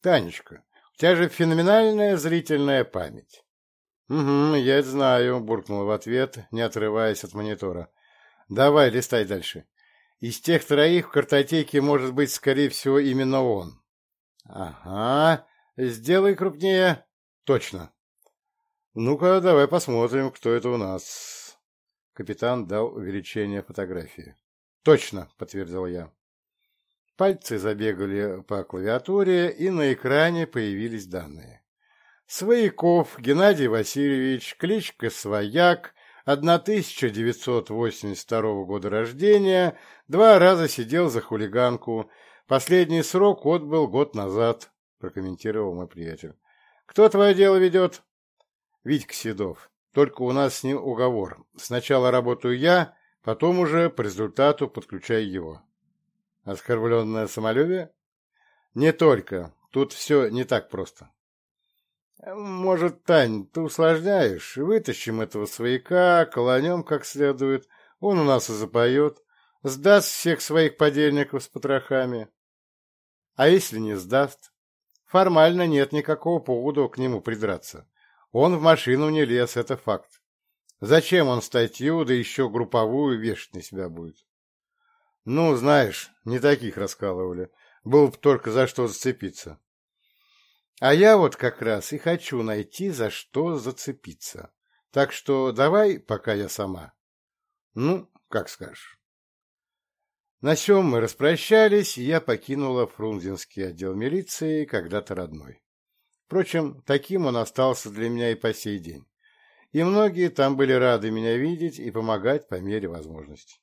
Танечка, у тебя же феноменальная зрительная память. Угу, я это знаю, буркнул в ответ, не отрываясь от монитора. Давай, листай дальше. Из тех троих в картотеке может быть, скорее всего, именно он. Ага, сделай крупнее. Точно. Ну-ка, давай посмотрим, кто это у нас. Капитан дал увеличение фотографии. Точно, подтвердил я. Пальцы забегали по клавиатуре, и на экране появились данные. Свояков Геннадий Васильевич, кличка Свояк, 1982 года рождения, два раза сидел за хулиганку. Последний срок отбыл год назад, прокомментировал мой приятель. Кто твое дело ведет? Витька Седов. Только у нас с ним уговор. Сначала работаю я, потом уже по результату подключаю его. Оскорбленное самолюбие? Не только. Тут все не так просто. Может, Тань, ты усложняешь? Вытащим этого свояка, колонем как следует. Он у нас и запоет. Сдаст всех своих подельников с потрохами. А если не сдаст? Формально нет никакого повода к нему придраться. Он в машину не лез, это факт. Зачем он статью, да еще групповую вешать на себя будет? Ну, знаешь, не таких раскалывали. Было бы только за что зацепиться. А я вот как раз и хочу найти, за что зацепиться. Так что давай, пока я сама. Ну, как скажешь. На чем мы распрощались, я покинула Фрунзенский отдел милиции, когда-то родной. Впрочем, таким он остался для меня и по сей день. И многие там были рады меня видеть и помогать по мере возможности.